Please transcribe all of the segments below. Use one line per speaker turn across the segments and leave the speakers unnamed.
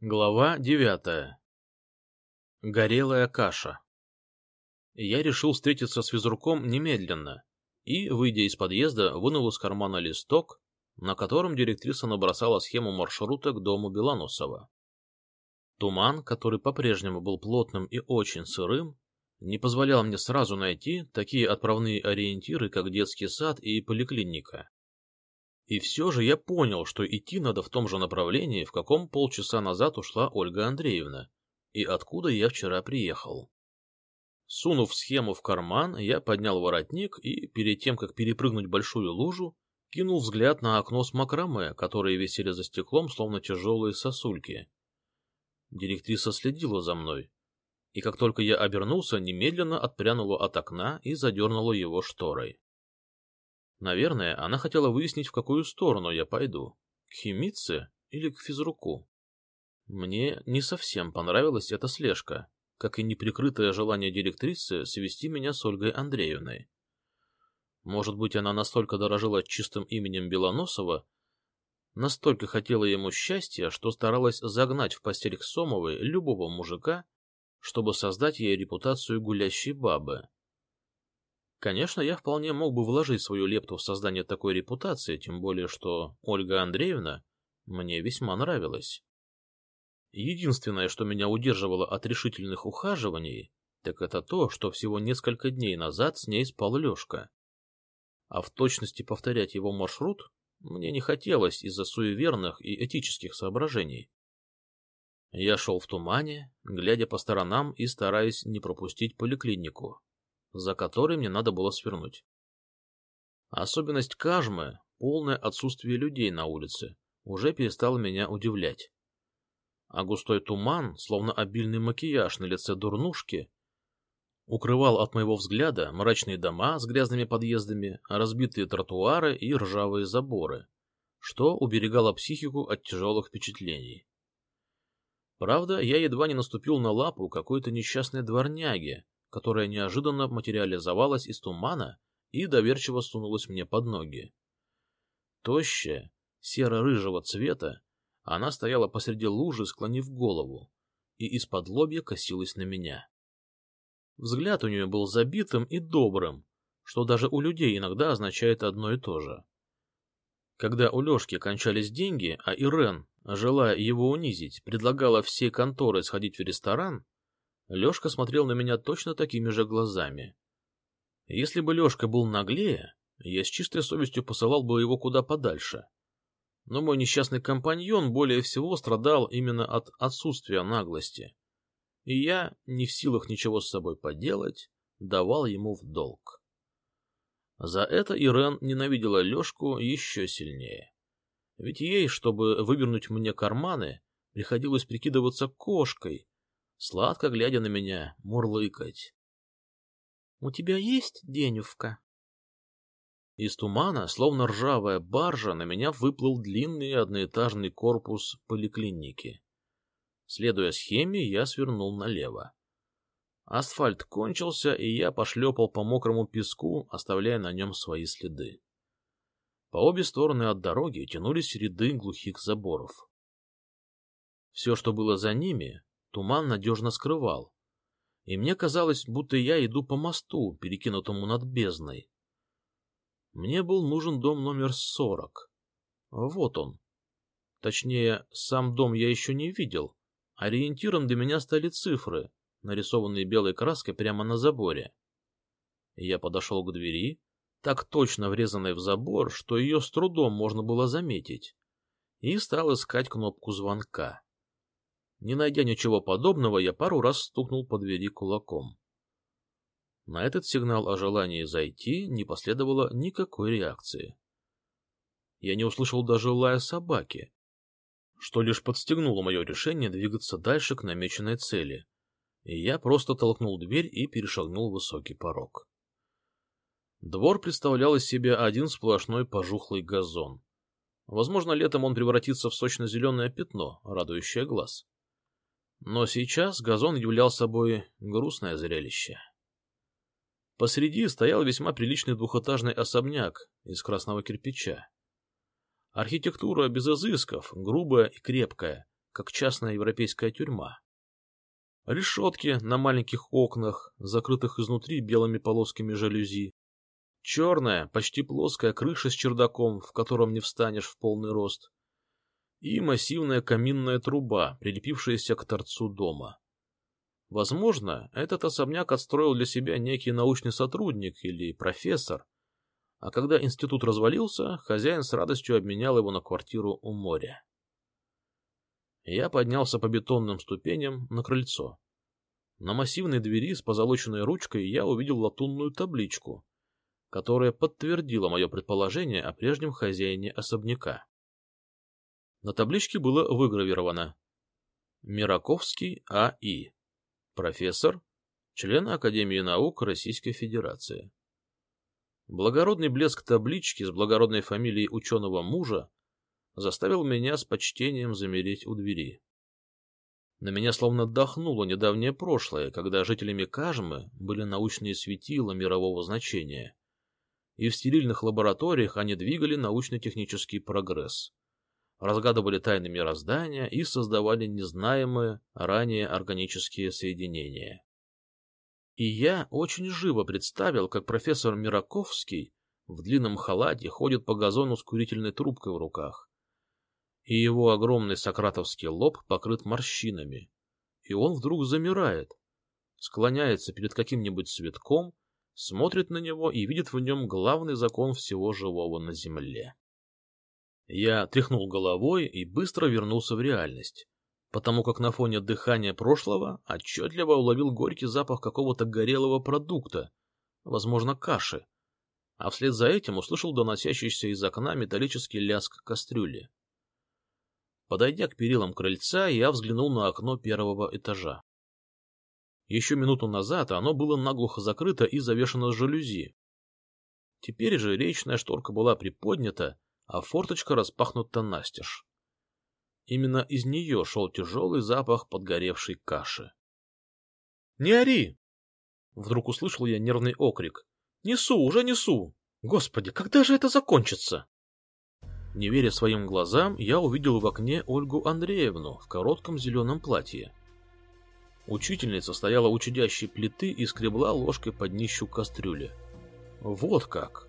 Глава девятая. Горелая каша. Я решил встретиться с физруком немедленно и, выйдя из подъезда, вынул из кармана листок, на котором директриса набросала схему маршрута к дому Белоносова. Туман, который по-прежнему был плотным и очень сырым, не позволял мне сразу найти такие отправные ориентиры, как детский сад и поликлиника. И все же я понял, что идти надо в том же направлении, в каком полчаса назад ушла Ольга Андреевна, и откуда я вчера приехал. Сунув схему в карман, я поднял воротник и, перед тем, как перепрыгнуть большую лужу, кинул взгляд на окно с макраме, которые висели за стеклом, словно тяжелые сосульки. Директриса следила за мной, и как только я обернулся, немедленно отпрянула от окна и задернула его шторой. Наверное, она хотела выяснить, в какую сторону я пойду. К химице или к физруку. Мне не совсем понравилась эта слежка, как и неприкрытое желание директрисы свести меня с Ольгой Андреевной. Может быть, она настолько дорожила чистым именем Белоносова, настолько хотела ему счастья, что старалась загнать в постель к Сомовой любого мужика, чтобы создать ей репутацию гулящей бабы. Конечно, я вполне мог бы вложить свою лепту в создание такой репутации, тем более что Ольга Андреевна мне весьма нравилась. Единственное, что меня удерживало от решительных ухаживаний, так это то, что всего несколько дней назад с ней спал Лешка. А в точности повторять его маршрут мне не хотелось из-за суеверных и этических соображений. Я шел в тумане, глядя по сторонам и стараясь не пропустить поликлинику за который мне надо было свернуть. Особенность Кажмы, полное отсутствие людей на улице, уже перестало меня удивлять. А густой туман, словно обильный макияж на лице дурнушки, укрывал от моего взгляда мрачные дома с грязными подъездами, разбитые тротуары и ржавые заборы, что уберегало психику от тяжелых впечатлений. Правда, я едва не наступил на лапу какой-то несчастной дворняги, которая неожиданно материализовалась из тумана и доверчиво сунулась мне под ноги. Тощая, серо-рыжего цвета, она стояла посреди лужи, склонив голову, и из-под лобья косилась на меня. Взгляд у нее был забитым и добрым, что даже у людей иногда означает одно и то же. Когда у Лешки кончались деньги, а Ирен, желая его унизить, предлагала всей конторы сходить в ресторан, Лешка смотрел на меня точно такими же глазами. Если бы Лешка был наглее, я с чистой совестью посылал бы его куда подальше. Но мой несчастный компаньон более всего страдал именно от отсутствия наглости. И я, не в силах ничего с собой поделать, давал ему в долг. За это Ирен ненавидела Лешку еще сильнее. Ведь ей, чтобы вывернуть мне карманы, приходилось прикидываться кошкой, сладко глядя на меня, мурлыкать. — У тебя есть денювка? Из тумана, словно ржавая баржа, на меня выплыл длинный одноэтажный корпус поликлиники. Следуя схеме, я свернул налево. Асфальт кончился, и я пошлепал по мокрому песку, оставляя на нем свои следы. По обе стороны от дороги тянулись ряды глухих заборов. Все, что было за ними, Туман надежно скрывал. И мне казалось, будто я иду по мосту, перекинутому над бездной. Мне был нужен дом номер сорок. Вот он. Точнее, сам дом я еще не видел. Ориентиром для меня стали цифры, нарисованные белой краской прямо на заборе. Я подошел к двери, так точно врезанной в забор, что ее с трудом можно было заметить, и стал искать кнопку звонка. Не найдя ничего подобного, я пару раз стукнул по двери кулаком. На этот сигнал о желании зайти не последовало никакой реакции. Я не услышал даже лая собаки, что лишь подстегнуло мое решение двигаться дальше к намеченной цели, и я просто толкнул дверь и перешагнул высокий порог. Двор представлял из себя один сплошной пожухлый газон. Возможно, летом он превратится в сочно-зеленое пятно, радующее глаз. Но сейчас газон являл собой грустное зрелище. Посреди стоял весьма приличный двухэтажный особняк из красного кирпича. Архитектура без изысков, грубая и крепкая, как частная европейская тюрьма. Решетки на маленьких окнах, закрытых изнутри белыми полосками жалюзи. Черная, почти плоская крыша с чердаком, в котором не встанешь в полный рост. И массивная каминная труба, прилепившаяся к торцу дома. Возможно, этот особняк отстроил для себя некий научный сотрудник или профессор, а когда институт развалился, хозяин с радостью обменял его на квартиру у моря. Я поднялся по бетонным ступеням на крыльцо. На массивной двери с позолоченной ручкой я увидел латунную табличку, которая подтвердила мое предположение о прежнем хозяине особняка. На табличке было выгравировано «Мираковский А.И. Профессор, член Академии наук Российской Федерации». Благородный блеск таблички с благородной фамилией ученого мужа заставил меня с почтением замереть у двери. На меня словно дохнуло недавнее прошлое, когда жителями Кажмы были научные светила мирового значения, и в стерильных лабораториях они двигали научно-технический прогресс, разгадывали тайны мироздания и создавали незнаемые ранее органические соединения. И я очень живо представил, как профессор Мираковский в длинном халате ходит по газону с курительной трубкой в руках, и его огромный сократовский лоб покрыт морщинами, и он вдруг замирает, склоняется перед каким-нибудь цветком, смотрит на него и видит в нем главный закон всего живого на земле. Я тряхнул головой и быстро вернулся в реальность, потому как на фоне дыхания прошлого отчетливо уловил горький запах какого-то горелого продукта, возможно, каши, а вслед за этим услышал доносящийся из окна металлический лязг кастрюли. Подойдя к перилам крыльца, я взглянул на окно первого этажа. Еще минуту назад оно было наглухо закрыто и завешено жалюзи. Теперь же речная шторка была приподнята, а форточка распахнута настежь. Именно из нее шел тяжелый запах подгоревшей каши. — Не ори! — вдруг услышал я нервный окрик. — Несу, уже несу! Господи, когда же это закончится? Не веря своим глазам, я увидел в окне Ольгу Андреевну в коротком зеленом платье. Учительница стояла у чудящей плиты и скребла ложкой под днищу кастрюли. Вот как!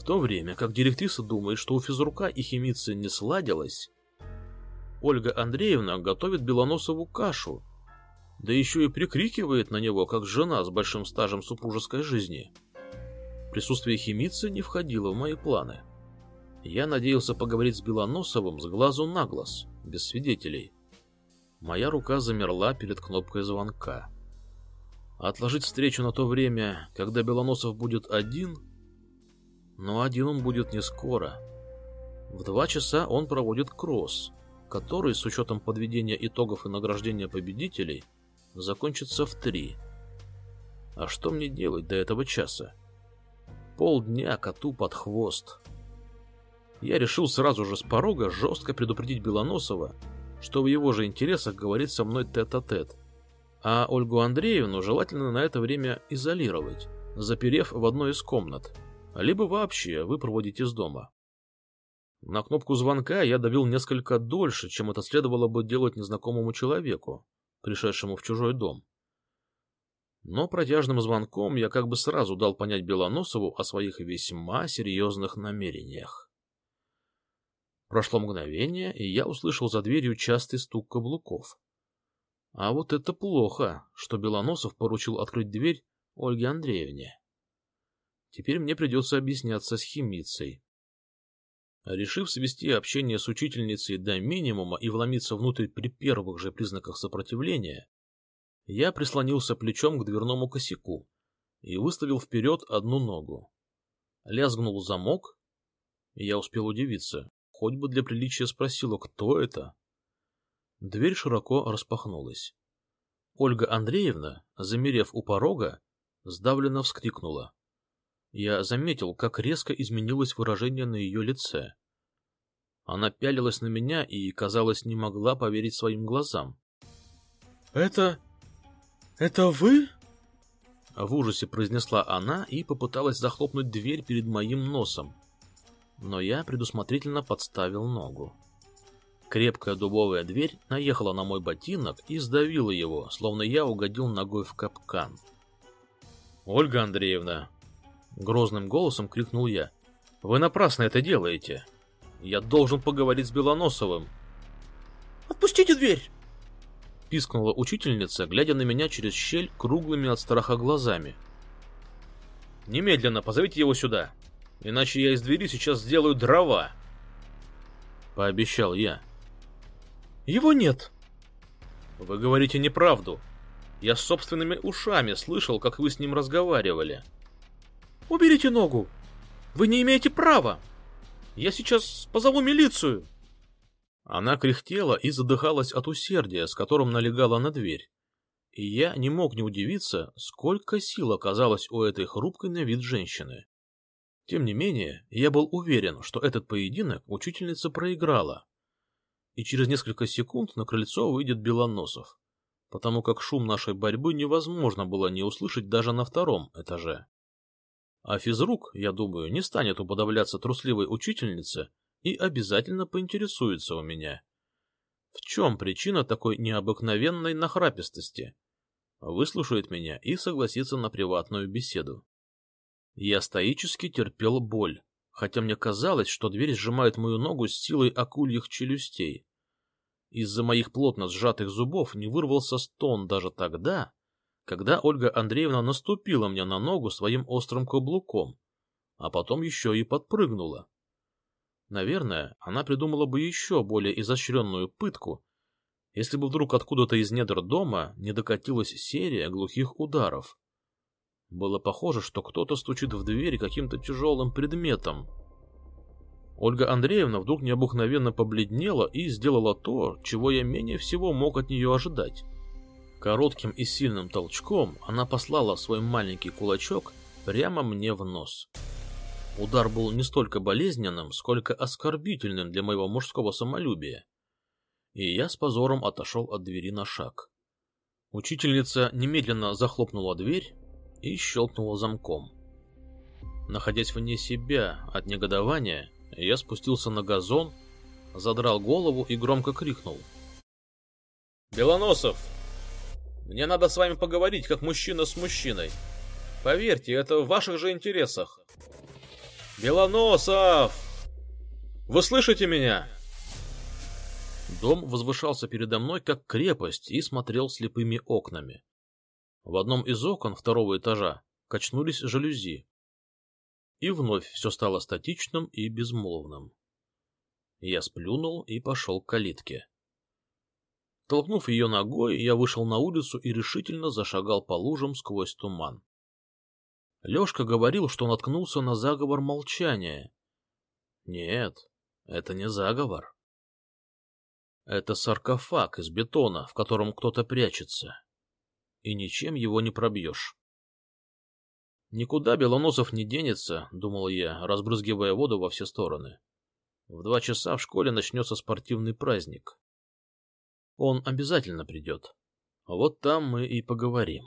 В то время, как директриса думает, что у физрука и химицы не сладилось, Ольга Андреевна готовит Белоносову кашу, да еще и прикрикивает на него, как жена с большим стажем супружеской жизни. Присутствие химицы не входило в мои планы. Я надеялся поговорить с Белоносовым с глазу на глаз, без свидетелей. Моя рука замерла перед кнопкой звонка. Отложить встречу на то время, когда Белоносов будет один? Но один он будет не скоро. В два часа он проводит кросс, который, с учетом подведения итогов и награждения победителей, закончится в три. А что мне делать до этого часа? Полдня коту под хвост я решил сразу же с порога жестко предупредить Белоносова, что в его же интересах говорить со мной тет-а-тет, -тет, а Ольгу Андреевну желательно на это время изолировать, заперев в одной из комнат, либо вообще выпроводить из дома. На кнопку звонка я давил несколько дольше, чем это следовало бы делать незнакомому человеку, пришедшему в чужой дом. Но протяжным звонком я как бы сразу дал понять Белоносову о своих весьма серьезных намерениях. Прошло мгновение, и я услышал за дверью частый стук каблуков. А вот это плохо, что Белоносов поручил открыть дверь Ольге Андреевне. Теперь мне придется объясняться с химицей. Решив свести общение с учительницей до минимума и вломиться внутрь при первых же признаках сопротивления, я прислонился плечом к дверному косяку и выставил вперед одну ногу. Лязгнул замок, и я успел удивиться, хоть бы для приличия спросила, кто это. Дверь широко распахнулась. Ольга Андреевна, замерев у порога, сдавленно вскрикнула. Я заметил, как резко изменилось выражение на ее лице. Она пялилась на меня и, казалось, не могла поверить своим глазам. — Это... это вы? В ужасе произнесла она и попыталась захлопнуть дверь перед моим носом но я предусмотрительно подставил ногу. Крепкая дубовая дверь наехала на мой ботинок и сдавила его, словно я угодил ногой в капкан. «Ольга Андреевна!» — грозным голосом крикнул я. «Вы напрасно это делаете. Я должен поговорить с Белоносовым».
«Отпустите дверь!»
— пискнула учительница, глядя на меня через щель круглыми от страха глазами. «Немедленно позовите его сюда, иначе я из двери сейчас сделаю дрова!» — пообещал я.
«Его нет!»
«Вы говорите неправду!» Я собственными ушами слышал, как вы с ним разговаривали.
Уберите ногу! Вы не имеете права! Я сейчас позову милицию!»
Она кряхтела и задыхалась от усердия, с которым налегала на дверь. И я не мог не удивиться, сколько сил оказалось у этой хрупкой на вид женщины. Тем не менее, я был уверен, что этот поединок учительница проиграла. И через несколько секунд на крыльцо выйдет Белоносов потому как шум нашей борьбы невозможно было не услышать даже на втором этаже. А физрук, я думаю, не станет уподобляться трусливой учительнице и обязательно поинтересуется у меня. В чем причина такой необыкновенной нахрапистости? Выслушает меня и согласится на приватную беседу. Я стоически терпел боль, хотя мне казалось, что дверь сжимает мою ногу с силой акульих челюстей. Из-за моих плотно сжатых зубов не вырвался стон даже тогда, когда Ольга Андреевна наступила мне на ногу своим острым каблуком, а потом еще и подпрыгнула. Наверное, она придумала бы еще более изощренную пытку, если бы вдруг откуда-то из недр дома не докатилась серия глухих ударов. Было похоже, что кто-то стучит в дверь каким-то тяжелым предметом, Ольга Андреевна вдруг необыкновенно побледнела и сделала то, чего я менее всего мог от нее ожидать. Коротким и сильным толчком она послала свой маленький кулачок прямо мне в нос. Удар был не столько болезненным, сколько оскорбительным для моего мужского самолюбия. И я с позором отошел от двери на шаг. Учительница немедленно захлопнула дверь и щелкнула замком. Находясь вне себя от негодования, я спустился на газон, задрал голову и громко крикнул. «Белоносов! Мне надо с вами поговорить, как мужчина с мужчиной. Поверьте, это в ваших же интересах. Белоносов! Вы слышите меня?» Дом возвышался передо мной, как крепость, и смотрел слепыми окнами. В одном из окон второго этажа качнулись жалюзи, и вновь все стало статичным и безмолвным. Я сплюнул и пошел к калитке. Толкнув ее ногой, я вышел на улицу и решительно зашагал по лужам сквозь туман. Лешка говорил, что наткнулся на заговор молчания. Нет, это не заговор. Это саркофаг из бетона, в котором кто-то прячется. И ничем его не пробьешь. Никуда Белоносов не денется, думал я, разбрызгивая воду во все стороны. В два часа в школе начнется спортивный праздник. Он обязательно придет. Вот там мы и поговорим.